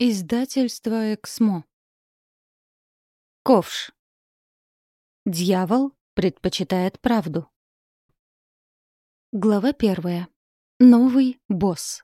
Издательство «Эксмо». Ковш. Дьявол предпочитает правду. Глава первая. Новый босс.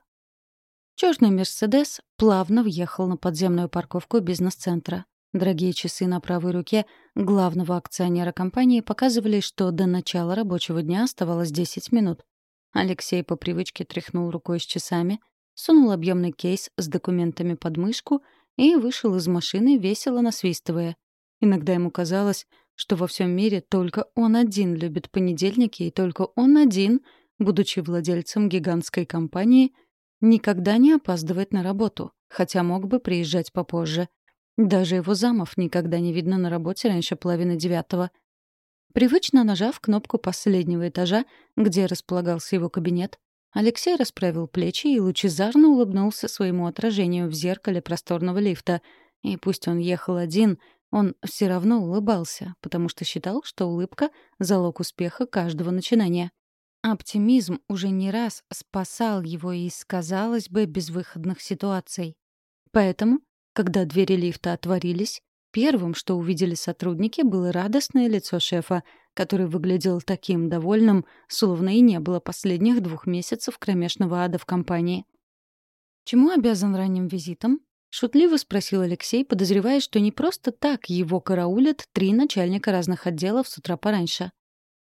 Чёрный «Мерседес» плавно въехал на подземную парковку бизнес-центра. Дорогие часы на правой руке главного акционера компании показывали, что до начала рабочего дня оставалось 10 минут. Алексей по привычке тряхнул рукой с часами — сунул объемный кейс с документами под мышку и вышел из машины, весело насвистывая. Иногда ему казалось, что во всем мире только он один любит понедельники, и только он один, будучи владельцем гигантской компании, никогда не опаздывает на работу, хотя мог бы приезжать попозже. Даже его замов никогда не видно на работе раньше половины девятого. Привычно нажав кнопку последнего этажа, где располагался его кабинет, Алексей расправил плечи и лучезарно улыбнулся своему отражению в зеркале просторного лифта. И пусть он ехал один, он все равно улыбался, потому что считал, что улыбка — залог успеха каждого начинания. Оптимизм уже не раз спасал его из, казалось бы, безвыходных ситуаций. Поэтому, когда двери лифта отворились, первым, что увидели сотрудники, было радостное лицо шефа — который выглядел таким довольным, словно и не было последних двух месяцев кромешного ада в компании. «Чему обязан ранним визитом?» — шутливо спросил Алексей, подозревая, что не просто так его караулят три начальника разных отделов с утра пораньше.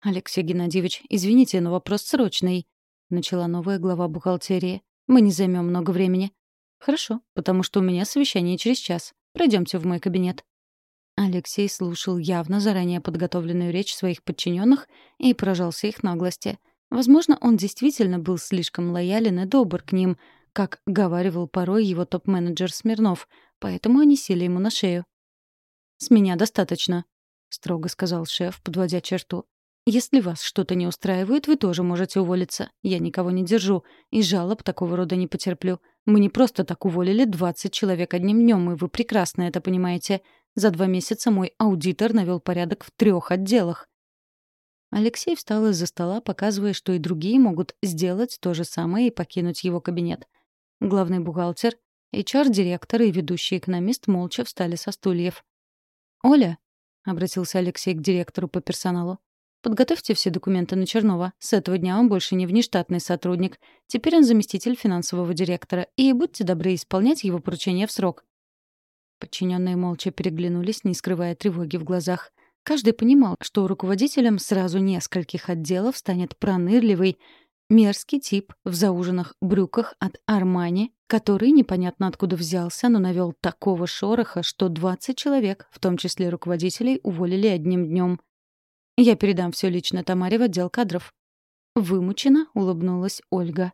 «Алексей Геннадьевич, извините, но вопрос срочный», — начала новая глава бухгалтерии. «Мы не займем много времени». «Хорошо, потому что у меня совещание через час. Пройдемте в мой кабинет». Алексей слушал явно заранее подготовленную речь своих подчиненных и поражался их наглости. Возможно, он действительно был слишком лоялен и добр к ним, как говаривал порой его топ-менеджер Смирнов, поэтому они сели ему на шею. «С меня достаточно», — строго сказал шеф, подводя черту. «Если вас что-то не устраивает, вы тоже можете уволиться. Я никого не держу, и жалоб такого рода не потерплю. Мы не просто так уволили 20 человек одним днем, и вы прекрасно это понимаете. За два месяца мой аудитор навел порядок в трех отделах. Алексей встал из-за стола, показывая, что и другие могут сделать то же самое и покинуть его кабинет. Главный бухгалтер, HR-директор и ведущий экономист молча встали со стульев. «Оля», — обратился Алексей к директору по персоналу, «подготовьте все документы на Чернова. С этого дня он больше не внештатный сотрудник. Теперь он заместитель финансового директора. И будьте добры исполнять его поручения в срок. Подчиненные молча переглянулись, не скрывая тревоги в глазах. Каждый понимал, что руководителем сразу нескольких отделов станет пронырливый, мерзкий тип в зауженных брюках от Армани, который непонятно откуда взялся, но навел такого шороха, что 20 человек, в том числе руководителей, уволили одним днем. «Я передам все лично Тамаре в отдел кадров». Вымученно улыбнулась Ольга.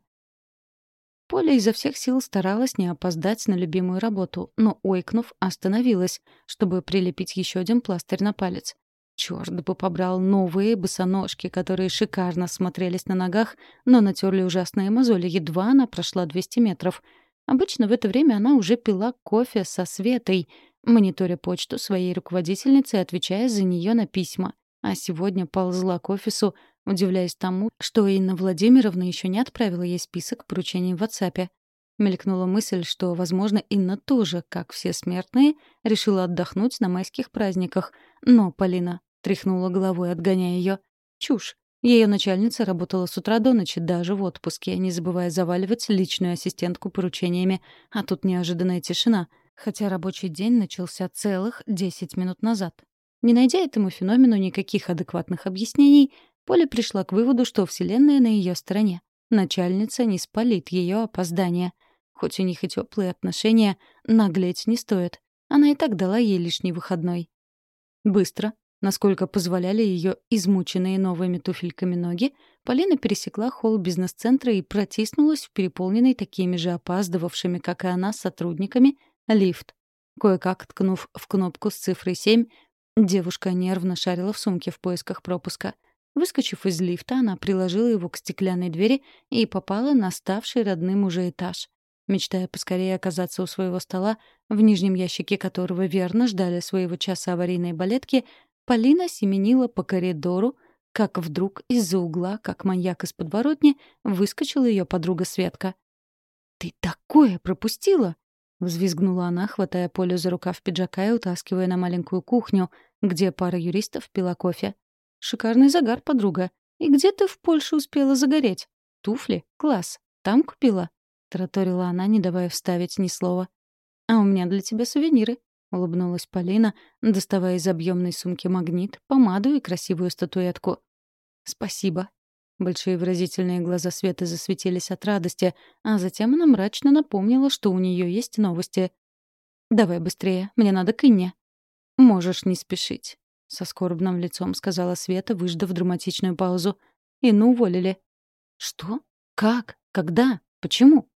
Поля изо всех сил старалась не опоздать на любимую работу, но, ойкнув, остановилась, чтобы прилепить еще один пластырь на палец. Чёрт бы побрал новые босоножки, которые шикарно смотрелись на ногах, но натерли ужасные мозоли, едва она прошла 200 метров. Обычно в это время она уже пила кофе со Светой, мониторя почту своей руководительницы и отвечая за нее на письма. А сегодня ползла к офису, удивляясь тому, что Инна Владимировна еще не отправила ей список поручений в WhatsApp. Мелькнула мысль, что, возможно, Инна тоже, как все смертные, решила отдохнуть на майских праздниках. Но Полина тряхнула головой, отгоняя ее. Чушь. Ее начальница работала с утра до ночи, даже в отпуске, не забывая заваливать личную ассистентку поручениями. А тут неожиданная тишина, хотя рабочий день начался целых 10 минут назад. Не найдя этому феномену никаких адекватных объяснений, Поля пришла к выводу, что Вселенная на ее стороне. Начальница не спалит ее опоздание. Хоть у них и теплые отношения, наглеть не стоит. Она и так дала ей лишний выходной. Быстро, насколько позволяли ее измученные новыми туфельками ноги, Полина пересекла холл бизнес-центра и протиснулась в переполненный такими же опаздывавшими, как и она, сотрудниками, лифт. Кое-как ткнув в кнопку с цифрой 7, девушка нервно шарила в сумке в поисках пропуска — Выскочив из лифта, она приложила его к стеклянной двери и попала на ставший родным уже этаж. Мечтая поскорее оказаться у своего стола, в нижнем ящике которого верно ждали своего часа аварийные балетки, Полина семенила по коридору, как вдруг из-за угла, как маньяк из подворотни, выскочила ее подруга Светка. «Ты такое пропустила!» — взвизгнула она, хватая Полю за рукав пиджака и утаскивая на маленькую кухню, где пара юристов пила кофе. «Шикарный загар, подруга. И где ты в Польше успела загореть? Туфли? Класс. Там купила?» — тараторила она, не давая вставить ни слова. «А у меня для тебя сувениры», — улыбнулась Полина, доставая из объемной сумки магнит, помаду и красивую статуэтку. «Спасибо». Большие выразительные глаза Светы засветились от радости, а затем она мрачно напомнила, что у нее есть новости. «Давай быстрее, мне надо к Инне». «Можешь не спешить», — со скорбным лицом сказала Света, выждав драматичную паузу. «Инну уволили». «Что? Как? Когда? Почему?»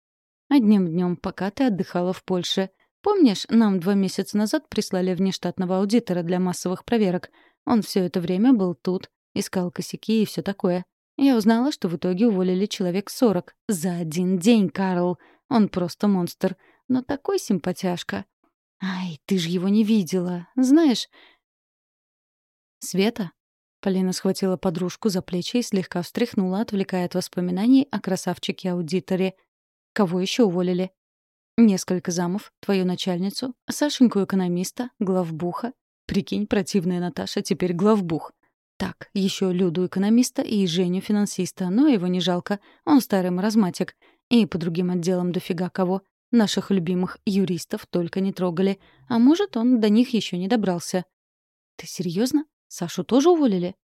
«Одним днем, пока ты отдыхала в Польше. Помнишь, нам два месяца назад прислали внештатного аудитора для массовых проверок? Он все это время был тут, искал косяки и все такое. Я узнала, что в итоге уволили человек сорок. За один день, Карл. Он просто монстр. Но такой симпатяшка. Ай, ты же его не видела. Знаешь... Света? Полина схватила подружку за плечи и слегка встряхнула, отвлекая от воспоминаний о красавчике-аудиторе. Кого еще уволили? Несколько замов, твою начальницу, Сашеньку экономиста, главбуха. Прикинь, противная Наташа теперь главбух. Так, еще Люду экономиста и Женю финансиста, но его не жалко, он старый маразматик. И по другим отделам дофига кого. Наших любимых юристов только не трогали. А может, он до них еще не добрался. Ты серьезно? Сашу тоже уволили?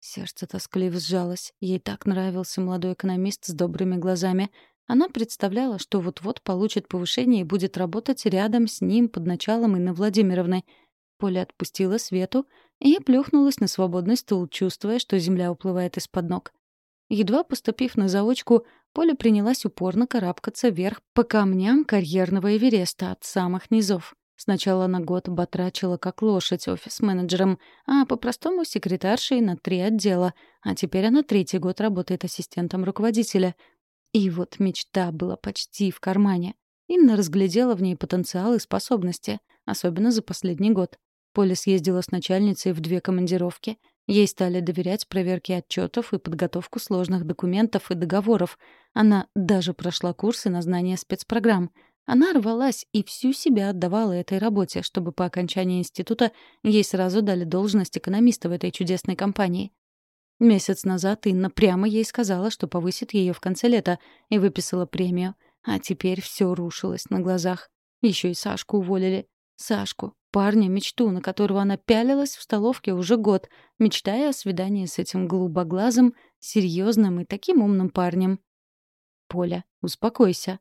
Сердце тоскливо сжалось. Ей так нравился молодой экономист с добрыми глазами. Она представляла, что вот-вот получит повышение и будет работать рядом с ним под началом Инны Владимировны. Поля отпустила Свету и плюхнулась на свободный стул, чувствуя, что земля уплывает из-под ног. Едва поступив на заочку, Поля принялась упорно карабкаться вверх по камням карьерного Эвереста от самых низов. Сначала на год батрачила как лошадь офис-менеджером, а по-простому секретаршей на три отдела, а теперь она третий год работает ассистентом руководителя — и вот мечта была почти в кармане. Инна разглядела в ней потенциал и способности, особенно за последний год. Поля съездила с начальницей в две командировки. Ей стали доверять проверки отчетов и подготовку сложных документов и договоров. Она даже прошла курсы на знание спецпрограмм. Она рвалась и всю себя отдавала этой работе, чтобы по окончании института ей сразу дали должность экономиста в этой чудесной компании. Месяц назад Инна прямо ей сказала, что повысит ее в конце лета, и выписала премию. А теперь все рушилось на глазах. Еще и Сашку уволили. Сашку, парня, мечту, на которого она пялилась в столовке уже год, мечтая о свидании с этим голубоглазым, серьезным и таким умным парнем. «Поля, успокойся».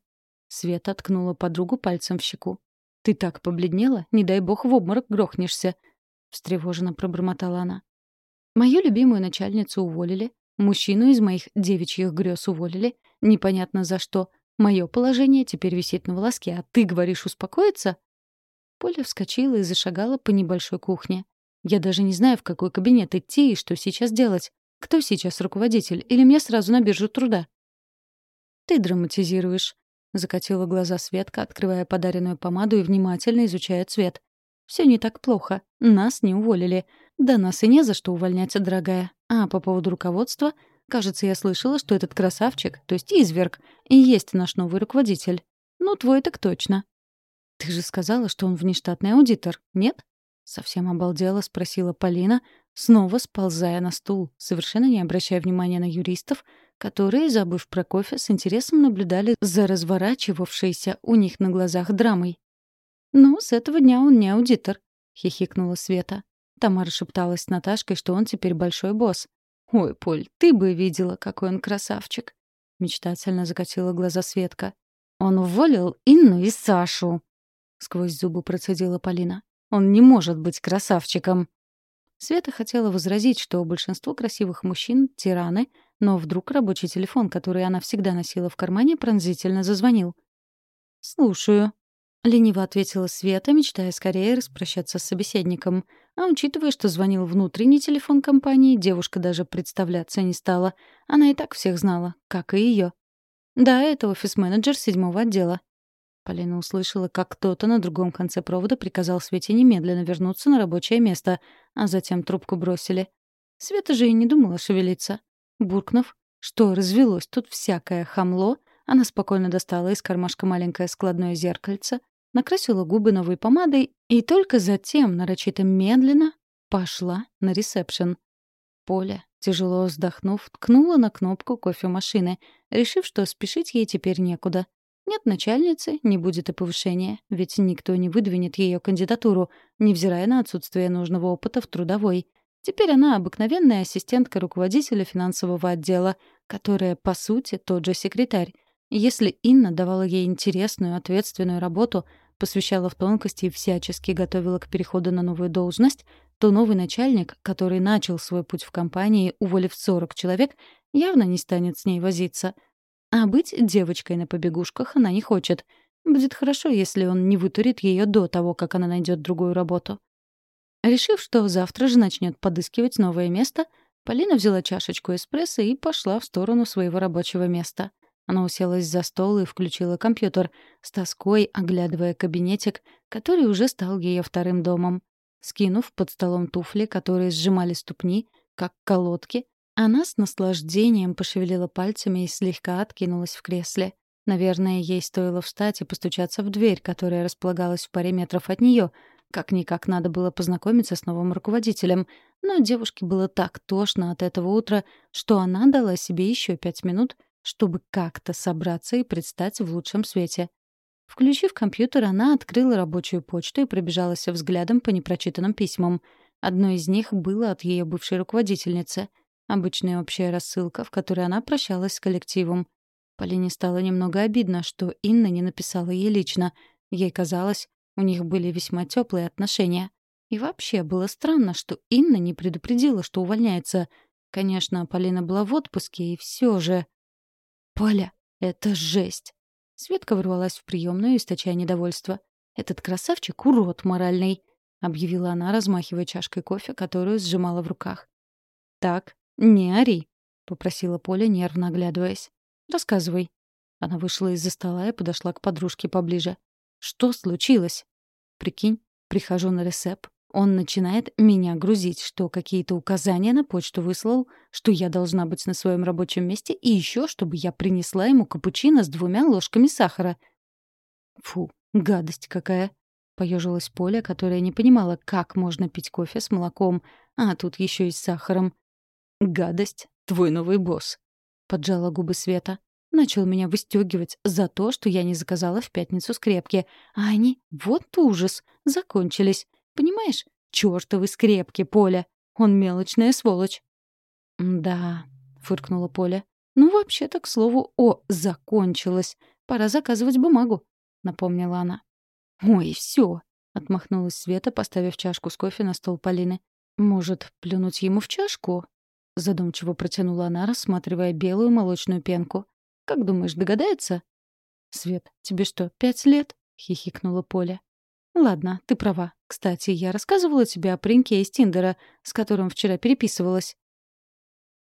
Света ткнула подругу пальцем в щеку. «Ты так побледнела, не дай бог в обморок грохнешься», — встревоженно пробормотала она. Мою любимую начальницу уволили, мужчину из моих девичьих грез уволили, непонятно за что. Мое положение теперь висит на волоске, а ты говоришь успокоиться? Поля вскочила и зашагала по небольшой кухне. Я даже не знаю, в какой кабинет идти и что сейчас делать. Кто сейчас руководитель? Или мне сразу на биржу труда? Ты драматизируешь. Закатила глаза Светка, открывая подаренную помаду и внимательно изучая цвет. Все не так плохо. Нас не уволили. Да нас и не за что увольнять, дорогая. А по поводу руководства, кажется, я слышала, что этот красавчик, то есть изверг, и есть наш новый руководитель. Ну, твой так точно. Ты же сказала, что он внештатный аудитор, нет? Совсем обалдела, спросила Полина, снова сползая на стул, совершенно не обращая внимания на юристов, которые, забыв про кофе, с интересом наблюдали за разворачивавшейся у них на глазах драмой. «Ну, с этого дня он не аудитор», — хихикнула Света. Тамара шепталась с Наташкой, что он теперь большой босс. «Ой, Поль, ты бы видела, какой он красавчик!» Мечтательно закатила глаза Светка. «Он уволил Инну и Сашу!» Сквозь зубы процедила Полина. «Он не может быть красавчиком!» Света хотела возразить, что большинство красивых мужчин — тираны, но вдруг рабочий телефон, который она всегда носила в кармане, пронзительно зазвонил. «Слушаю», — лениво ответила Света, мечтая скорее распрощаться с собеседником. А учитывая, что звонил внутренний телефон компании, девушка даже представляться не стала. Она и так всех знала, как и ее. «Да, это офис-менеджер седьмого отдела». Полина услышала, как кто-то на другом конце провода приказал Свете немедленно вернуться на рабочее место, а затем трубку бросили. Света же и не думала шевелиться. Буркнув, что развелось тут всякое хамло, она спокойно достала из кармашка маленькое складное зеркальце, накрасила губы новой помадой и только затем, нарочито медленно, пошла на ресепшн. Поля, тяжело вздохнув, ткнула на кнопку кофемашины, решив, что спешить ей теперь некуда. Нет начальницы, не будет и повышения, ведь никто не выдвинет ее кандидатуру, невзирая на отсутствие нужного опыта в трудовой. Теперь она обыкновенная ассистентка руководителя финансового отдела, которая, по сути, тот же секретарь. Если Инна давала ей интересную, ответственную работу, посвящала в тонкости и всячески готовила к переходу на новую должность, то новый начальник, который начал свой путь в компании, уволив 40 человек, явно не станет с ней возиться. А быть девочкой на побегушках она не хочет. Будет хорошо, если он не вытурит ее до того, как она найдет другую работу. Решив, что завтра же начнет подыскивать новое место, Полина взяла чашечку эспрессо и пошла в сторону своего рабочего места. Она уселась за стол и включила компьютер, с тоской оглядывая кабинетик, который уже стал ее вторым домом. Скинув под столом туфли, которые сжимали ступни, как колодки, она с наслаждением пошевелила пальцами и слегка откинулась в кресле. Наверное, ей стоило встать и постучаться в дверь, которая располагалась в паре метров от нее, как-никак надо было познакомиться с новым руководителем, но девушке было так тошно от этого утра, что она дала себе еще пять минут, чтобы как-то собраться и предстать в лучшем свете. Включив компьютер, она открыла рабочую почту и пробежалась взглядом по непрочитанным письмам. Одно из них было от ее бывшей руководительницы. Обычная общая рассылка, в которой она прощалась с коллективом. Полине стало немного обидно, что Инна не написала ей лично. Ей казалось, у них были весьма теплые отношения. И вообще было странно, что Инна не предупредила, что увольняется. Конечно, Полина была в отпуске, и все же... «Поля, это жесть!» Светка ворвалась в приемную, источая недовольство. «Этот красавчик — урод моральный!» — объявила она, размахивая чашкой кофе, которую сжимала в руках. «Так, не ори!» — попросила Поля, нервно оглядываясь. «Рассказывай». Она вышла из-за стола и подошла к подружке поближе. Что случилось? Прикинь, прихожу на ресеп, он начинает меня грузить, что какие-то указания на почту выслал, что я должна быть на своем рабочем месте и еще, чтобы я принесла ему капучино с двумя ложками сахара. Фу, гадость какая. Поежилась Поля, которая не понимала, как можно пить кофе с молоком, а тут еще и с сахаром. Гадость, твой новый босс. Поджала губы Света. Начал меня выстегивать за то, что я не заказала в пятницу скрепки. А они, вот ужас, закончились. Понимаешь? Чёртовы скрепки, Поля. Он мелочная сволочь. «Да», — фыркнула Поля. «Ну, вообще-то, к слову, о, закончилось. Пора заказывать бумагу», — напомнила она. «Ой, все, отмахнулась Света, поставив чашку с кофе на стол Полины. «Может, плюнуть ему в чашку?» Задумчиво протянула она, рассматривая белую молочную пенку. Как думаешь, догадается?» «Свет, тебе что, пять лет?» — хихикнула Поля. «Ладно, ты права. Кстати, я рассказывала тебе о пареньке из Тиндера, с которым вчера переписывалась».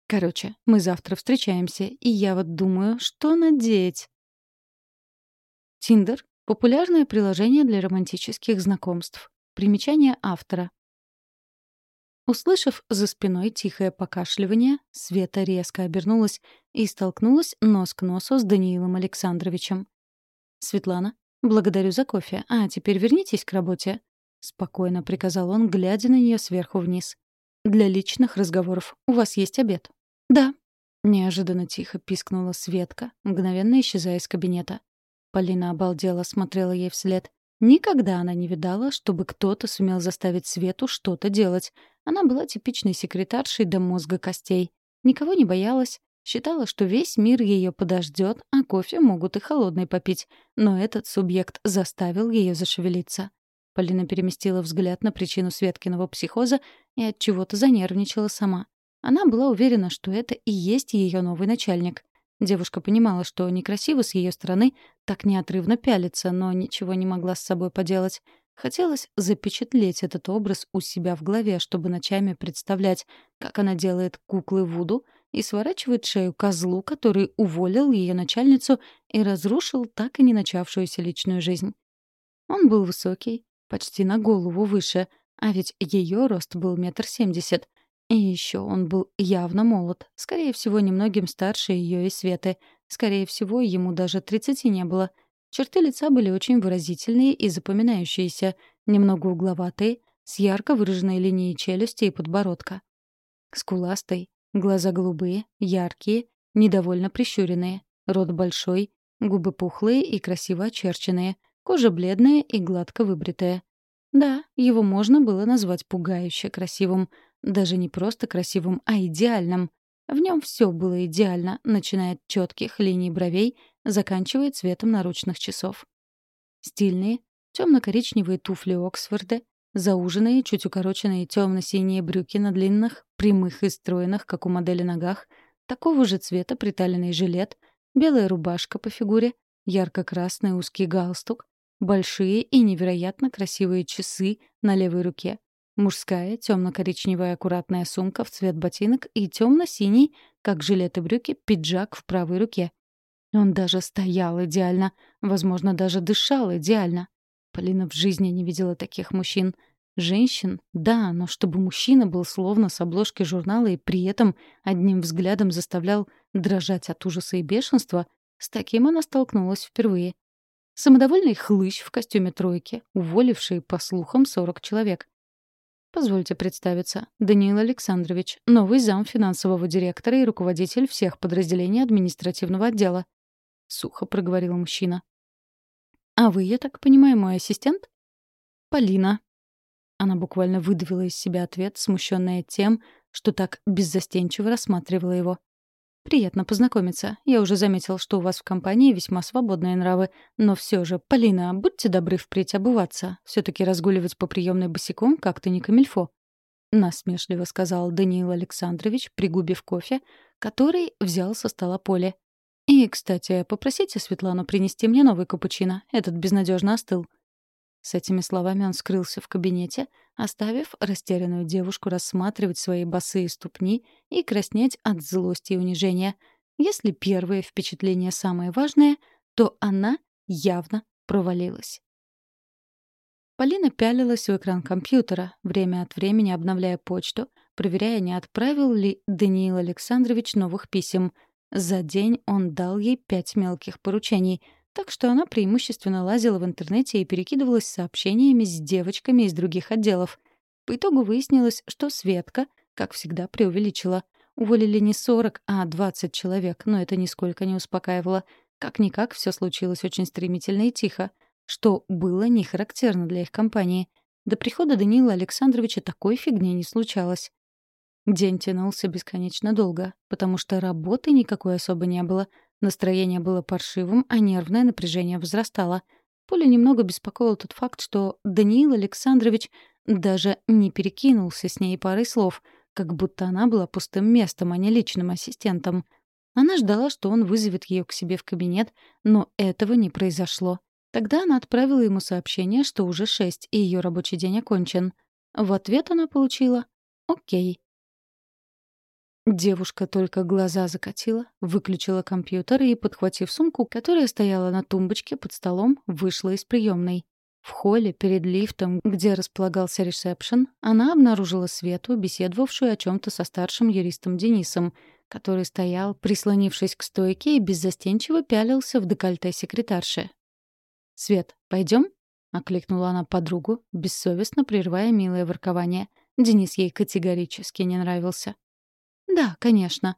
«Короче, мы завтра встречаемся, и я вот думаю, что надеть». Тиндер — популярное приложение для романтических знакомств. Примечание автора. Услышав за спиной тихое покашливание, Света резко обернулась и столкнулась нос к носу с Даниилом Александровичем. «Светлана, благодарю за кофе, а теперь вернитесь к работе», — спокойно приказал он, глядя на нее сверху вниз. «Для личных разговоров у вас есть обед?» «Да», — неожиданно тихо пискнула Светка, мгновенно исчезая из кабинета. Полина обалдела, смотрела ей вслед. Никогда она не видала, чтобы кто-то сумел заставить Свету что-то делать. Она была типичной секретаршей до мозга костей. Никого не боялась, считала, что весь мир ее подождет, а кофе могут и холодный попить. Но этот субъект заставил ее зашевелиться. Полина переместила взгляд на причину Светкиного психоза и от чего-то занервничала сама. Она была уверена, что это и есть ее новый начальник. Девушка понимала, что некрасиво с ее стороны так неотрывно пялиться, но ничего не могла с собой поделать. Хотелось запечатлеть этот образ у себя в голове, чтобы ночами представлять, как она делает куклы Вуду и сворачивает шею козлу, который уволил ее начальницу и разрушил так и не начавшуюся личную жизнь. Он был высокий, почти на голову выше, а ведь ее рост был метр семьдесят. И еще он был явно молод, скорее всего, немногим старше ее и Светы. Скорее всего, ему даже тридцати не было. Черты лица были очень выразительные и запоминающиеся, немного угловатые, с ярко выраженной линией челюсти и подбородка. Скуластый, глаза голубые, яркие, недовольно прищуренные, рот большой, губы пухлые и красиво очерченные, кожа бледная и гладко выбритая. Да, его можно было назвать пугающе красивым. Даже не просто красивым, а идеальным. В нем все было идеально, начиная от четких линий бровей, заканчивая цветом наручных часов. Стильные, темно-коричневые туфли Оксфорда, зауженные, чуть укороченные темно-синие брюки на длинных, прямых и стройных, как у модели ногах, такого же цвета приталенный жилет, белая рубашка по фигуре, ярко-красный узкий галстук, большие и невероятно красивые часы на левой руке, мужская темно-коричневая аккуратная сумка в цвет ботинок и темно-синий, как жилет и брюки, пиджак в правой руке. Он даже стоял идеально, возможно, даже дышал идеально. Полина в жизни не видела таких мужчин. Женщин, да, но чтобы мужчина был словно с обложки журнала и при этом одним взглядом заставлял дрожать от ужаса и бешенства, с таким она столкнулась впервые. Самодовольный хлыщ в костюме тройки, уволивший, по слухам, 40 человек. Позвольте представиться. Даниил Александрович, новый зам финансового директора и руководитель всех подразделений административного отдела. Сухо проговорил мужчина. «А вы, я так понимаю, мой ассистент?» «Полина». Она буквально выдавила из себя ответ, смущенная тем, что так беззастенчиво рассматривала его. «Приятно познакомиться. Я уже заметил, что у вас в компании весьма свободные нравы. Но все же, Полина, будьте добры впредь обуваться. все таки разгуливать по приемной босиком как-то не камильфо». Насмешливо сказал Даниил Александрович, пригубив кофе, который взял со стола поле. «И, кстати, попросите Светлану принести мне новый капучино. Этот безнадежно остыл». С этими словами он скрылся в кабинете, оставив растерянную девушку рассматривать свои босые ступни и краснеть от злости и унижения. Если первое впечатление самое важное, то она явно провалилась. Полина пялилась в экран компьютера, время от времени обновляя почту, проверяя, не отправил ли Даниил Александрович новых писем. За день он дал ей пять мелких поручений — так что она преимущественно лазила в интернете и перекидывалась сообщениями с девочками из других отделов. По итогу выяснилось, что Светка, как всегда, преувеличила. Уволили не 40, а 20 человек, но это нисколько не успокаивало. Как-никак все случилось очень стремительно и тихо, что было не характерно для их компании. До прихода Даниила Александровича такой фигни не случалось. День тянулся бесконечно долго, потому что работы никакой особо не было — Настроение было паршивым, а нервное напряжение возрастало. Поля немного беспокоил тот факт, что Даниил Александрович даже не перекинулся с ней парой слов, как будто она была пустым местом, а не личным ассистентом. Она ждала, что он вызовет ее к себе в кабинет, но этого не произошло. Тогда она отправила ему сообщение, что уже шесть, и ее рабочий день окончен. В ответ она получила «Окей». Девушка только глаза закатила, выключила компьютер и, подхватив сумку, которая стояла на тумбочке под столом, вышла из приемной. В холле перед лифтом, где располагался ресепшн, она обнаружила Свету, беседовавшую о чем то со старшим юристом Денисом, который стоял, прислонившись к стойке и беззастенчиво пялился в декольте секретарши. «Свет, пойдем? окликнула она подругу, бессовестно прерывая милое воркование. Денис ей категорически не нравился. «Да, конечно».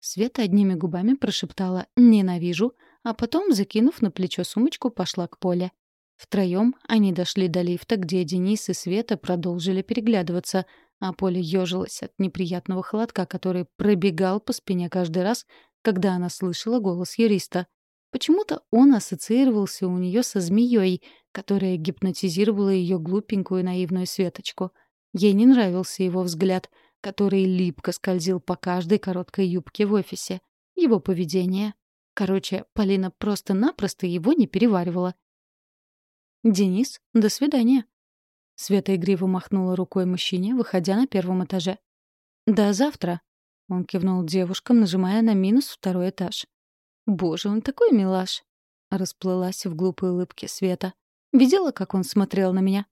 Света одними губами прошептала «ненавижу», а потом, закинув на плечо сумочку, пошла к Поле. Втроем они дошли до лифта, где Денис и Света продолжили переглядываться, а Поля ёжилась от неприятного холодка, который пробегал по спине каждый раз, когда она слышала голос юриста. Почему-то он ассоциировался у нее со змеей, которая гипнотизировала ее глупенькую наивную Светочку. Ей не нравился его взгляд — который липко скользил по каждой короткой юбке в офисе. Его поведение. Короче, Полина просто-напросто его не переваривала. «Денис, до свидания». Света игриво махнула рукой мужчине, выходя на первом этаже. «До завтра», — он кивнул девушкам, нажимая на минус второй этаж. «Боже, он такой милаш!» — расплылась в глупой улыбке Света. «Видела, как он смотрел на меня?»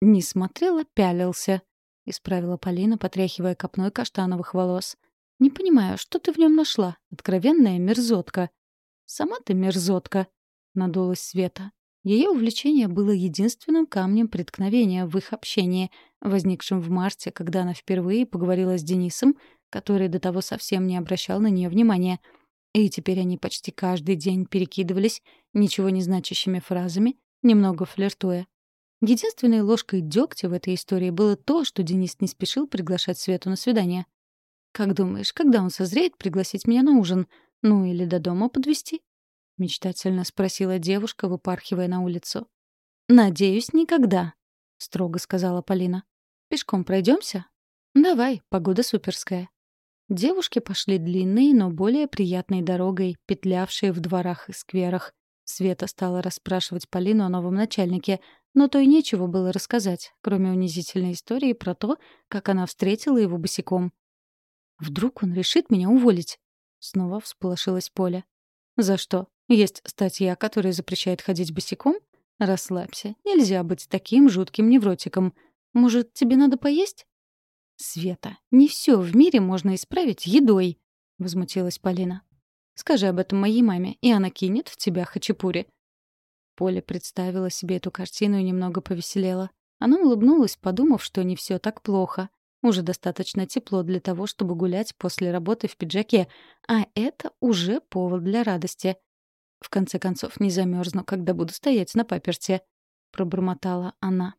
«Не смотрел, а пялился», — исправила Полина, потряхивая копной каштановых волос. «Не понимаю, что ты в нем нашла? Откровенная мерзотка». «Сама ты мерзотка», — надулась Света. Ее увлечение было единственным камнем преткновения в их общении, возникшем в марте, когда она впервые поговорила с Денисом, который до того совсем не обращал на нее внимания. И теперь они почти каждый день перекидывались ничего не значащими фразами, немного флиртуя. Единственной ложкой дегтя в этой истории было то, что Денис не спешил приглашать Свету на свидание. «Как думаешь, когда он созреет пригласить меня на ужин? Ну или до дома подвести? мечтательно спросила девушка, выпархивая на улицу. «Надеюсь, никогда», — строго сказала Полина. «Пешком пройдемся? «Давай, погода суперская». Девушки пошли длинной, но более приятной дорогой, петлявшей в дворах и скверах. Света стала расспрашивать Полину о новом начальнике, но то и нечего было рассказать, кроме унизительной истории про то, как она встретила его босиком. «Вдруг он решит меня уволить?» Снова всполошилась Поля. «За что? Есть статья, которая запрещает ходить босиком? Расслабься. Нельзя быть таким жутким невротиком. Может, тебе надо поесть? Света, не все в мире можно исправить едой, возмутилась Полина. Скажи об этом моей маме, и она кинет в тебя хачапури. Поля представила себе эту картину и немного повеселела. Она улыбнулась, подумав, что не все так плохо. Уже достаточно тепло для того, чтобы гулять после работы в пиджаке, а это уже повод для радости. В конце концов, не замерзну, когда буду стоять на паперте», — пробормотала она.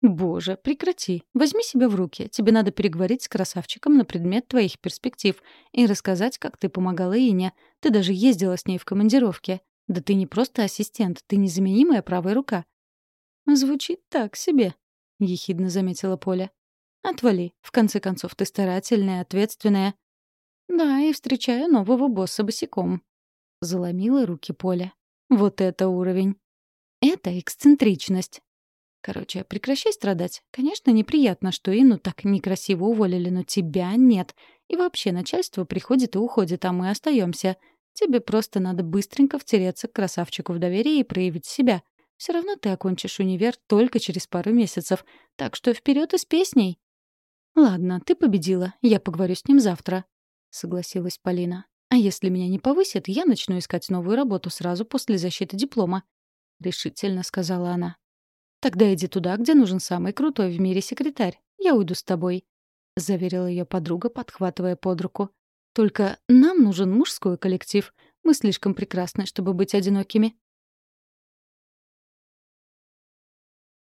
«Боже, прекрати. Возьми себя в руки. Тебе надо переговорить с красавчиком на предмет твоих перспектив и рассказать, как ты помогала Ине. Ты даже ездила с ней в командировке. Да ты не просто ассистент, ты незаменимая правая рука». «Звучит так себе», — ехидно заметила Поля. «Отвали. В конце концов, ты старательная, ответственная». «Да, и встречаю нового босса босиком», Заломила руки Поля. Вот это уровень. Это эксцентричность. Короче, прекращай страдать. Конечно, неприятно, что Инну так некрасиво уволили, но тебя нет. И вообще начальство приходит и уходит, а мы остаемся. Тебе просто надо быстренько втереться к красавчику в доверие и проявить себя. Все равно ты окончишь универ только через пару месяцев. Так что вперед и с песней. Ладно, ты победила. Я поговорю с ним завтра, согласилась Полина. А если меня не повысят, я начну искать новую работу сразу после защиты диплома», — решительно сказала она. «Тогда иди туда, где нужен самый крутой в мире секретарь. Я уйду с тобой», — заверила ее подруга, подхватывая под руку. «Только нам нужен мужской коллектив. Мы слишком прекрасны, чтобы быть одинокими».